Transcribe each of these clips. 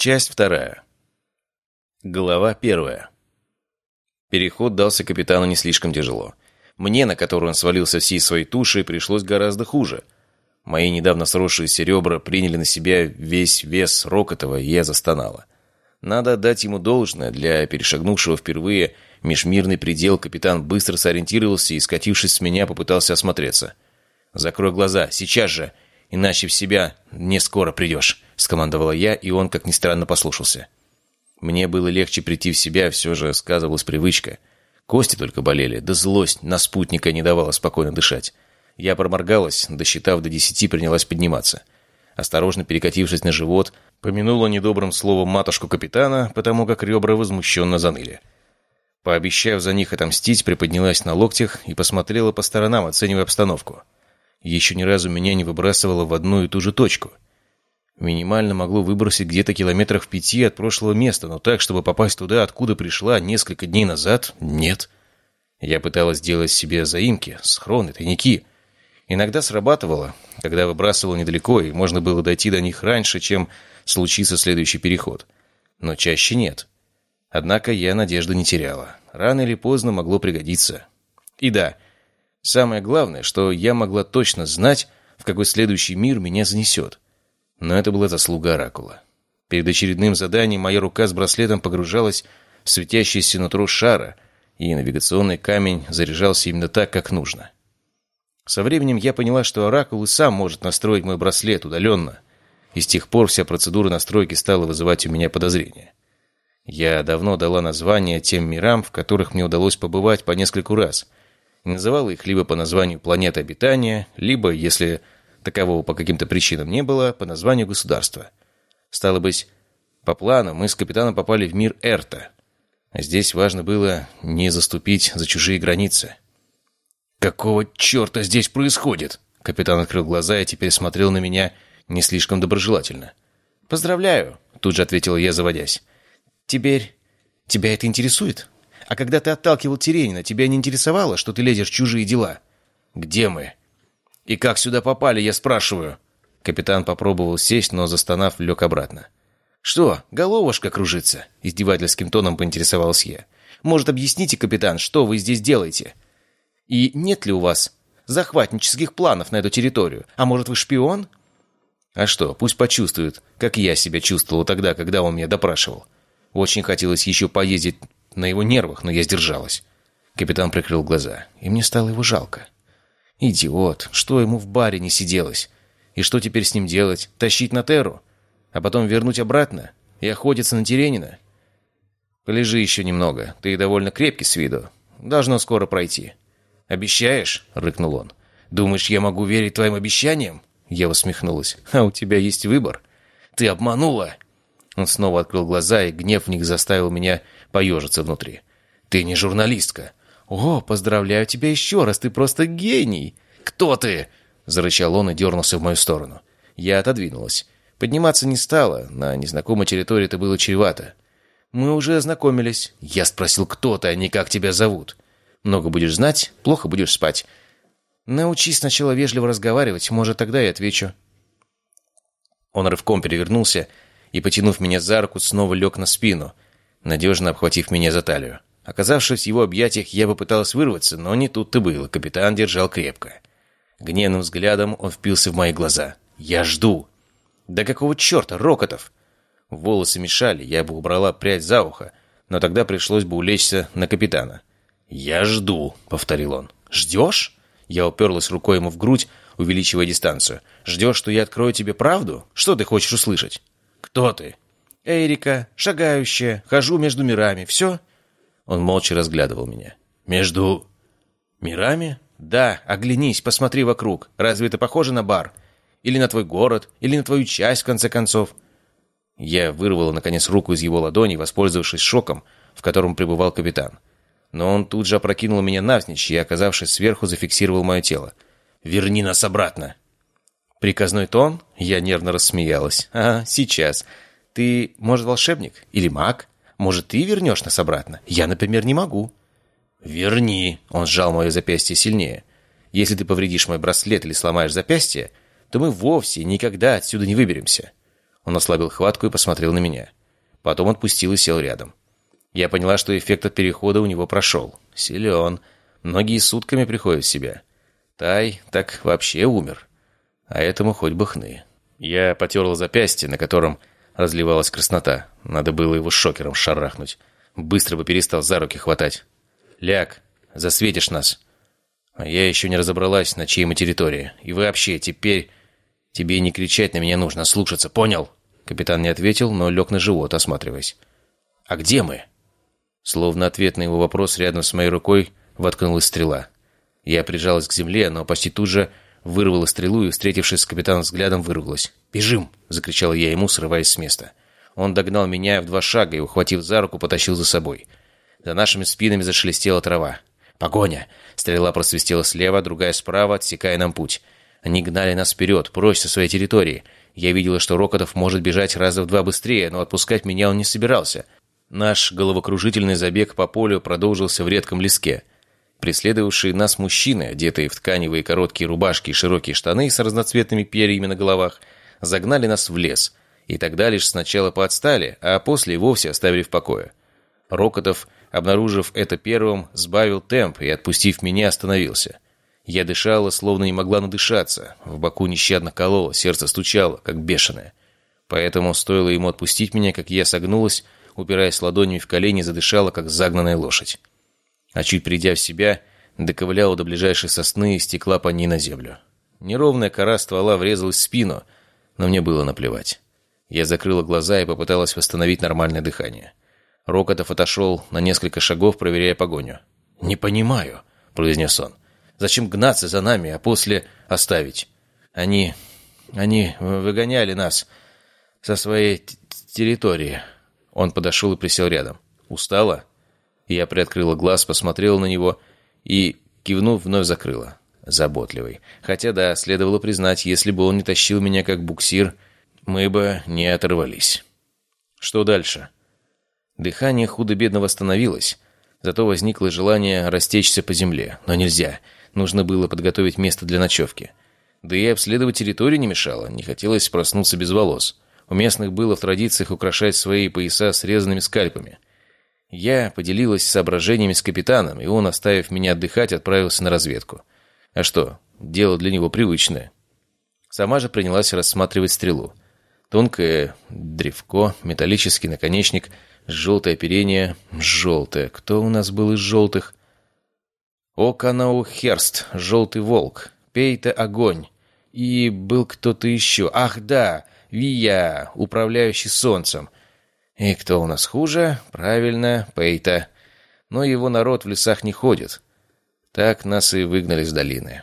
Часть вторая. Глава первая. Переход дался капитану не слишком тяжело. Мне, на которую он свалился всей своей тушей, пришлось гораздо хуже. Мои недавно сросшиеся ребра приняли на себя весь вес Рокотова, и я застонала. Надо отдать ему должное, для перешагнувшего впервые межмирный предел капитан быстро сориентировался и, скатившись с меня, попытался осмотреться. «Закрой глаза, сейчас же, иначе в себя не скоро придешь», — скомандовала я, и он, как ни странно, послушался. Мне было легче прийти в себя, все же сказывалась привычка. Кости только болели, да злость на спутника не давала спокойно дышать. Я проморгалась, досчитав до десяти, принялась подниматься. Осторожно перекатившись на живот, помянула недобрым словом матушку капитана, потому как ребра возмущенно заныли. Пообещав за них отомстить, приподнялась на локтях и посмотрела по сторонам, оценивая обстановку. Еще ни разу меня не выбрасывало в одну и ту же точку. Минимально могло выбросить где-то километрах в пяти от прошлого места, но так, чтобы попасть туда, откуда пришла несколько дней назад, нет. Я пыталась сделать себе заимки, схроны, тайники. Иногда срабатывало, когда выбрасывал недалеко, и можно было дойти до них раньше, чем случится следующий переход. Но чаще нет. Однако я надежды не теряла. Рано или поздно могло пригодиться. И да, самое главное, что я могла точно знать, в какой следующий мир меня занесет. Но это была заслуга Оракула. Перед очередным заданием моя рука с браслетом погружалась в светящееся нутро шара, и навигационный камень заряжался именно так, как нужно. Со временем я поняла, что Оракул и сам может настроить мой браслет удаленно, и с тех пор вся процедура настройки стала вызывать у меня подозрения. Я давно дала название тем мирам, в которых мне удалось побывать по нескольку раз, и называла их либо по названию планет обитания, либо, если такового по каким-то причинам не было, по названию государства. Стало быть, по плану мы с капитаном попали в мир Эрта. здесь важно было не заступить за чужие границы. «Какого черта здесь происходит?» Капитан открыл глаза и теперь смотрел на меня не слишком доброжелательно. «Поздравляю», — тут же ответила я, заводясь. «Теперь тебя это интересует? А когда ты отталкивал Теренина, тебя не интересовало, что ты лезешь в чужие дела?» «Где мы?» «И как сюда попали, я спрашиваю?» Капитан попробовал сесть, но, застонав, лег обратно. «Что, головушка кружится?» — издевательским тоном поинтересовался я. «Может, объясните, капитан, что вы здесь делаете? И нет ли у вас захватнических планов на эту территорию? А может, вы шпион?» «А что, пусть почувствует, как я себя чувствовал тогда, когда он меня допрашивал. Очень хотелось еще поездить на его нервах, но я сдержалась». Капитан прикрыл глаза, и мне стало его жалко. Идиот, что ему в баре не сиделось? И что теперь с ним делать? Тащить на Терру? А потом вернуть обратно? И охотиться на Теренина? Полежи еще немного, ты довольно крепкий с виду. Должно скоро пройти. «Обещаешь?» — рыкнул он. «Думаешь, я могу верить твоим обещаниям?» Я усмехнулась. «А у тебя есть выбор?» «Ты обманула!» Он снова открыл глаза, и гнев в них заставил меня поежиться внутри. «Ты не журналистка. «О, поздравляю тебя еще раз, ты просто гений!» «Кто ты?» — зарычал он и дернулся в мою сторону. Я отодвинулась. Подниматься не стала, на незнакомой территории это было чревато. «Мы уже ознакомились». Я спросил, кто ты, а не как тебя зовут. «Много будешь знать, плохо будешь спать». «Научись сначала вежливо разговаривать, может, тогда и отвечу». Он рывком перевернулся и, потянув меня за руку, снова лег на спину, надежно обхватив меня за талию. Оказавшись в его объятиях, я попыталась вырваться, но не тут-то было. Капитан держал крепко. Гневным взглядом он впился в мои глаза. «Я жду!» «Да какого черта, Рокотов?» Волосы мешали, я бы убрала прядь за ухо, но тогда пришлось бы улечься на капитана. «Я жду», — повторил он. «Ждешь?» Я уперлась рукой ему в грудь, увеличивая дистанцию. «Ждешь, что я открою тебе правду? Что ты хочешь услышать?» «Кто ты?» «Эрика, шагающая, хожу между мирами. Все?» Он молча разглядывал меня. «Между... мирами?» «Да, оглянись, посмотри вокруг. Разве это похоже на бар? Или на твой город? Или на твою часть, в конце концов?» Я вырвала, наконец, руку из его ладони, воспользовавшись шоком, в котором пребывал капитан. Но он тут же опрокинул меня навзничь и, оказавшись сверху, зафиксировал мое тело. «Верни нас обратно!» Приказной тон? Я нервно рассмеялась. «А, сейчас. Ты, может, волшебник? Или маг? Может, ты вернешь нас обратно? Я, например, не могу». «Верни!» — он сжал мое запястье сильнее. «Если ты повредишь мой браслет или сломаешь запястье, то мы вовсе никогда отсюда не выберемся». Он ослабил хватку и посмотрел на меня. Потом отпустил и сел рядом. Я поняла, что эффект от перехода у него прошел. Силен. Многие сутками приходят в себя. Тай так вообще умер. А этому хоть бы хны. Я потерла запястье, на котором разливалась краснота. Надо было его шокером шарахнуть. Быстро бы перестал за руки хватать. «Ляг, засветишь нас». А я еще не разобралась, на чьей мы территории. И вообще, теперь тебе не кричать на меня нужно, слушаться, понял? Капитан не ответил, но лег на живот, осматриваясь. «А где мы?» Словно ответ на его вопрос рядом с моей рукой воткнулась стрела. Я прижалась к земле, но почти тут же вырвала стрелу и, встретившись с капитаном взглядом, выругалась. «Бежим!» — закричала я ему, срываясь с места. Он догнал меня в два шага и, ухватив за руку, потащил за собой. За нашими спинами зашелестела трава. «Погоня!» Стрела просвистела слева, другая справа, отсекая нам путь. Они гнали нас вперед, прочь со своей территории. Я видела, что Рокотов может бежать раза в два быстрее, но отпускать меня он не собирался. Наш головокружительный забег по полю продолжился в редком леске. Преследовавшие нас мужчины, одетые в тканевые короткие рубашки и широкие штаны с разноцветными перьями на головах, загнали нас в лес. И тогда лишь сначала поотстали, а после вовсе оставили в покое. Рокотов обнаружив это первым, сбавил темп и, отпустив меня, остановился. Я дышала, словно не могла надышаться. В боку нещадно кололо, сердце стучало, как бешеное. Поэтому стоило ему отпустить меня, как я согнулась, упираясь ладонями в колени, задышала, как загнанная лошадь. А чуть придя в себя, доковыляла до ближайшей сосны и стекла по ней на землю. Неровная кора ствола врезалась в спину, но мне было наплевать. Я закрыла глаза и попыталась восстановить нормальное дыхание. Рокотов отошел на несколько шагов, проверяя погоню. «Не понимаю», — произнес он. «Зачем гнаться за нами, а после оставить? Они... они выгоняли нас со своей территории». Он подошел и присел рядом. «Устала?» Я приоткрыла глаз, посмотрела на него и, кивнув, вновь закрыла. Заботливый. Хотя да, следовало признать, если бы он не тащил меня как буксир, мы бы не оторвались. «Что дальше?» Дыхание худо-бедно восстановилось, зато возникло желание растечься по земле. Но нельзя. Нужно было подготовить место для ночевки. Да и обследовать территорию не мешало. Не хотелось проснуться без волос. У местных было в традициях украшать свои пояса срезанными скальпами. Я поделилась соображениями с капитаном, и он, оставив меня отдыхать, отправился на разведку. А что, дело для него привычное. Сама же принялась рассматривать стрелу. Тонкое древко, металлический наконечник — Желтое оперение. Желтое. Кто у нас был из желтых? Оканау Херст. Желтый волк. Пейта огонь. И был кто-то еще. Ах, да. Вия, управляющий солнцем. И кто у нас хуже? Правильно, Пейта. Но его народ в лесах не ходит. Так нас и выгнали с долины.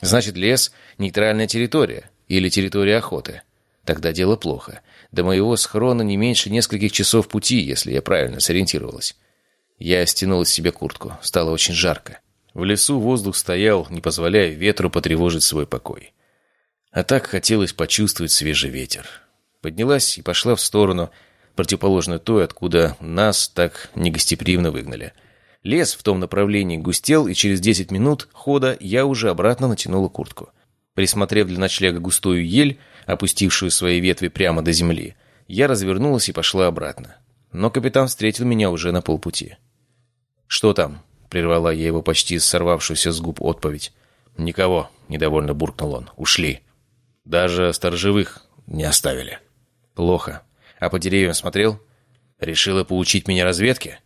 Значит, лес — нейтральная территория. Или территория охоты. Тогда дело плохо. До моего схрона не меньше нескольких часов пути, если я правильно сориентировалась. Я стянул из себя куртку. Стало очень жарко. В лесу воздух стоял, не позволяя ветру потревожить свой покой. А так хотелось почувствовать свежий ветер. Поднялась и пошла в сторону, противоположную той, откуда нас так негостеприимно выгнали. Лес в том направлении густел, и через десять минут хода я уже обратно натянула куртку. Присмотрев для ночлега густую ель, опустившую свои ветви прямо до земли, я развернулась и пошла обратно. Но капитан встретил меня уже на полпути. «Что там?» — прервала я его почти сорвавшуюся с губ отповедь. «Никого», — недовольно буркнул он. «Ушли. Даже сторожевых не оставили». «Плохо. А по деревьям смотрел? Решила поучить меня разведке?»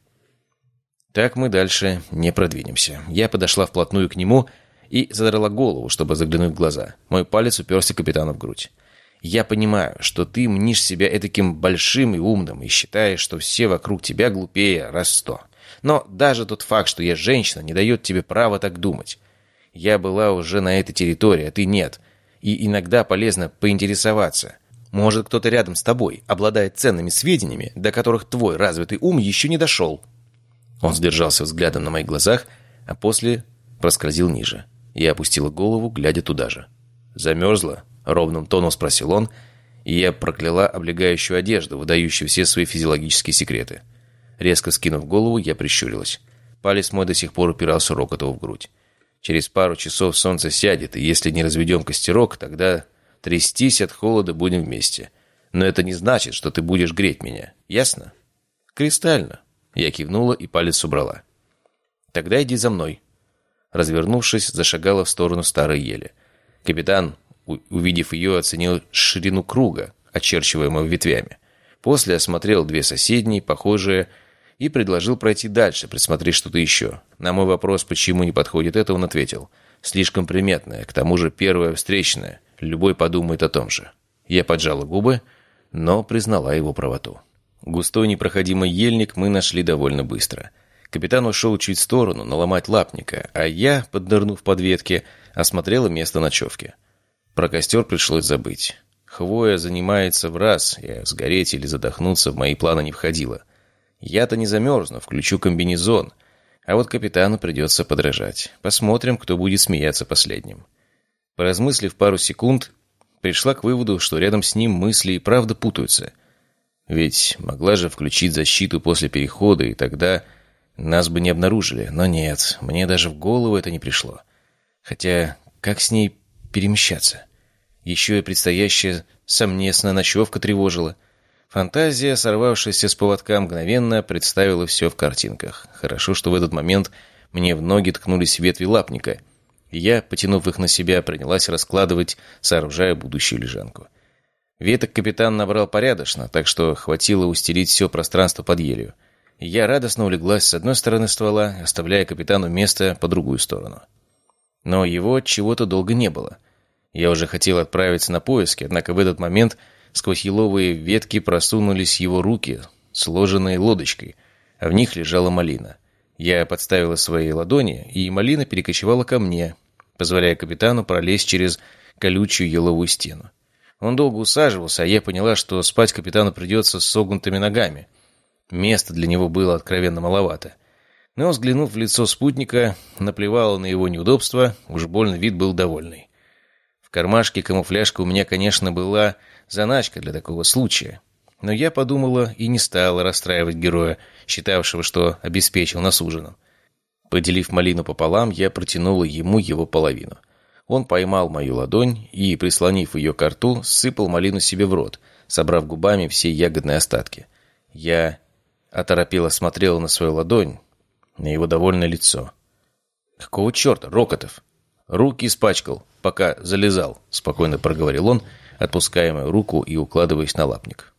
Так мы дальше не продвинемся. Я подошла вплотную к нему и задрала голову, чтобы заглянуть в глаза. Мой палец уперся капитану в грудь. Я понимаю, что ты мнишь себя этаким большим и умным и считаешь, что все вокруг тебя глупее раз сто. Но даже тот факт, что я женщина, не дает тебе права так думать. Я была уже на этой территории, а ты нет. И иногда полезно поинтересоваться. Может, кто-то рядом с тобой обладает ценными сведениями, до которых твой развитый ум еще не дошел. Он сдержался взглядом на моих глазах, а после проскользил ниже. Я опустила голову, глядя туда же. Замерзла? Ровным тоном спросил он, и я прокляла облегающую одежду, выдающую все свои физиологические секреты. Резко скинув голову, я прищурилась. Палец мой до сих пор упирался Рокотову в грудь. Через пару часов солнце сядет, и если не разведем костерок, тогда трястись от холода будем вместе. Но это не значит, что ты будешь греть меня. Ясно? Кристально. Я кивнула и палец убрала. Тогда иди за мной. Развернувшись, зашагала в сторону старой ели. Капитан, увидев ее, оценил ширину круга, очерчиваемого ветвями. После осмотрел две соседние, похожие, и предложил пройти дальше, присмотреть что-то еще. На мой вопрос, почему не подходит это, он ответил. Слишком приметное, к тому же первое встречное. Любой подумает о том же. Я поджала губы, но признала его правоту. Густой непроходимый ельник мы нашли довольно быстро. Капитан ушел чуть в сторону, наломать лапника, а я, поднырнув под ветки, осмотрела место ночевки. Про костер пришлось забыть. Хвоя занимается в раз, и сгореть или задохнуться в мои планы не входило. Я-то не замерзну, включу комбинезон. А вот капитану придется подражать. Посмотрим, кто будет смеяться последним. Поразмыслив пару секунд, пришла к выводу, что рядом с ним мысли и правда путаются. Ведь могла же включить защиту после перехода, и тогда нас бы не обнаружили. Но нет, мне даже в голову это не пришло. Хотя, как с ней перемещаться? Еще и предстоящая совместная ночевка тревожила — Фантазия, сорвавшаяся с поводка, мгновенно представила все в картинках. Хорошо, что в этот момент мне в ноги ткнулись ветви лапника, и я, потянув их на себя, принялась раскладывать, сооружая будущую лежанку. Веток капитан набрал порядочно, так что хватило устелить все пространство под елью. Я радостно улеглась с одной стороны ствола, оставляя капитану место по другую сторону. Но его чего-то долго не было. Я уже хотел отправиться на поиски, однако в этот момент Сквозь еловые ветки просунулись его руки, сложенные лодочкой, а в них лежала малина. Я подставила свои ладони, и малина перекочевала ко мне, позволяя капитану пролезть через колючую еловую стену. Он долго усаживался, а я поняла, что спать капитану придется с согнутыми ногами. Места для него было откровенно маловато. Но, взглянув в лицо спутника, наплевала на его неудобство, уж больно вид был довольный. В кармашке камуфляжка у меня, конечно, была заначка для такого случая. Но я подумала и не стала расстраивать героя, считавшего, что обеспечил нас ужином. Поделив малину пополам, я протянула ему его половину. Он поймал мою ладонь и, прислонив ее к рту, сыпал малину себе в рот, собрав губами все ягодные остатки. Я оторопело смотрела на свою ладонь, на его довольное лицо. «Какого черта, Рокотов?» «Руки испачкал, пока залезал», — спокойно проговорил он, — отпуская мою руку и укладываясь на лапник.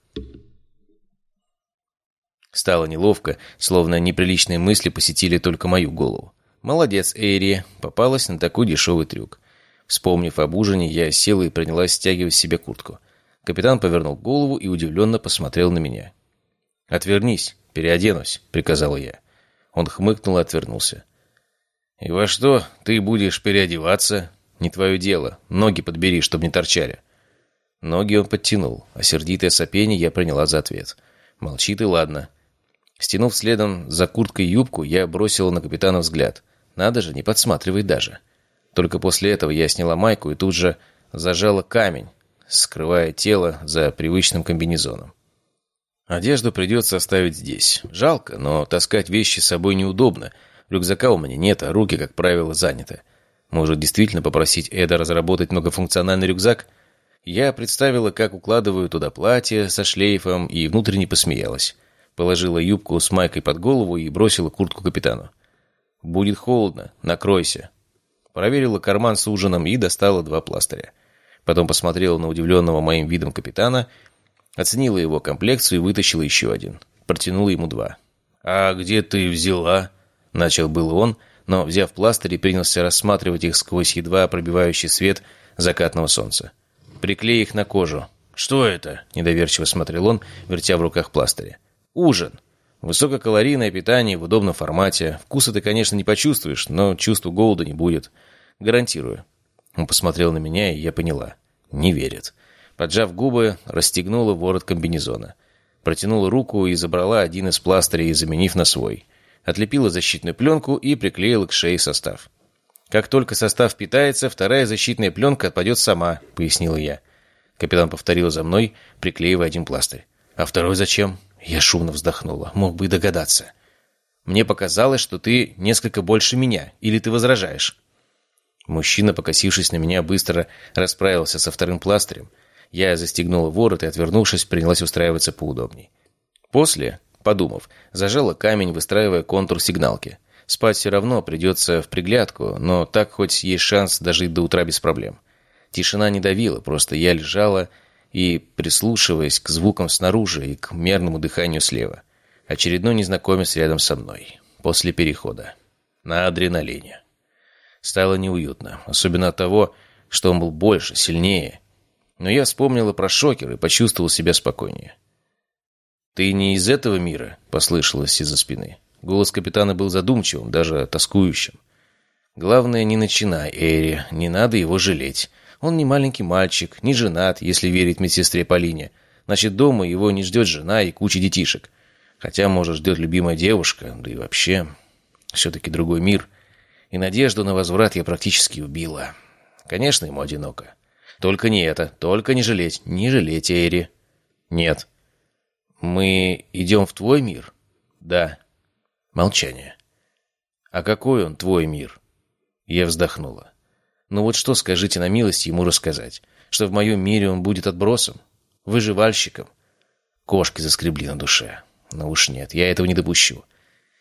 Стало неловко, словно неприличные мысли посетили только мою голову. «Молодец, Эйри, попалась на такой дешевый трюк». Вспомнив об ужине, я села и принялась стягивать себе куртку. Капитан повернул голову и удивленно посмотрел на меня. «Отвернись, переоденусь», — приказал я. Он хмыкнул и отвернулся. «И во что ты будешь переодеваться? Не твое дело. Ноги подбери, чтобы не торчали». Ноги он подтянул, а сердитое сопение я приняла за ответ. Молчит и ладно. Стянув следом за курткой юбку, я бросила на капитана взгляд. Надо же, не подсматривай даже. Только после этого я сняла майку и тут же зажала камень, скрывая тело за привычным комбинезоном. Одежду придется оставить здесь. Жалко, но таскать вещи с собой неудобно. Рюкзака у меня нет, а руки, как правило, заняты. Может, действительно попросить Эда разработать многофункциональный рюкзак – я представила, как укладываю туда платье со шлейфом, и внутренне посмеялась. Положила юбку с майкой под голову и бросила куртку капитану. «Будет холодно, накройся». Проверила карман с ужином и достала два пластыря. Потом посмотрела на удивленного моим видом капитана, оценила его комплекцию и вытащила еще один. Протянула ему два. «А где ты взяла?» Начал был он, но, взяв пластырь, принялся рассматривать их сквозь едва пробивающий свет закатного солнца. Приклей их на кожу». «Что это?» – недоверчиво смотрел он, вертя в руках пластыри. «Ужин. Высококалорийное питание в удобном формате. Вкуса ты, конечно, не почувствуешь, но чувства голода не будет. Гарантирую». Он посмотрел на меня, и я поняла. Не верит. Поджав губы, расстегнула ворот комбинезона. Протянула руку и забрала один из пластырей, заменив на свой. Отлепила защитную пленку и приклеила к шее состав. «Как только состав питается, вторая защитная пленка отпадет сама», — пояснила я. Капитан повторил за мной, приклеивая один пластырь. «А второй зачем?» Я шумно вздохнула. Мог бы и догадаться. «Мне показалось, что ты несколько больше меня. Или ты возражаешь?» Мужчина, покосившись на меня, быстро расправился со вторым пластырем. Я застегнула ворот и, отвернувшись, принялась устраиваться поудобней. После, подумав, зажала камень, выстраивая контур сигналки. Спать все равно придется в приглядку, но так хоть есть шанс дожить до утра без проблем. Тишина не давила, просто я лежала и прислушиваясь к звукам снаружи и к мерному дыханию слева. Очередной незнакомец рядом со мной. После перехода. На адреналине. Стало неуютно. Особенно от того, что он был больше, сильнее. Но я вспомнила про шокер и почувствовал себя спокойнее. «Ты не из этого мира?» — послышалось из-за спины. Голос капитана был задумчивым, даже тоскующим. «Главное, не начинай, Эри, не надо его жалеть. Он не маленький мальчик, не женат, если верить медсестре Полине. Значит, дома его не ждет жена и куча детишек. Хотя, может, ждет любимая девушка, да и вообще, все-таки другой мир. И надежду на возврат я практически убила. Конечно, ему одиноко. Только не это, только не жалеть, не жалеть, Эри. Нет. Мы идем в твой мир? Да. Молчание. «А какой он, твой мир?» Я вздохнула. «Ну вот что, скажите на милость, ему рассказать? Что в моем мире он будет отбросом? Выживальщиком?» Кошки заскребли на душе. «Ну уж нет, я этого не допущу.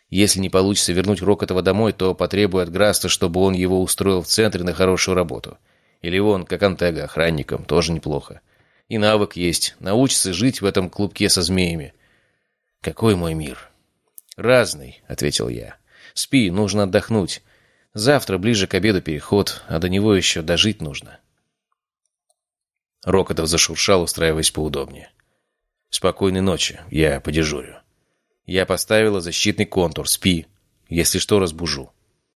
Если не получится вернуть Рокотова домой, то потребую от Граста, чтобы он его устроил в центре на хорошую работу. Или он, как Антега, охранником, тоже неплохо. И навык есть, научится жить в этом клубке со змеями. Какой мой мир?» «Разный», — ответил я. «Спи, нужно отдохнуть. Завтра ближе к обеду переход, а до него еще дожить нужно». Рокотов зашуршал, устраиваясь поудобнее. «Спокойной ночи, я подежурю». Я поставила защитный контур, спи. Если что, разбужу.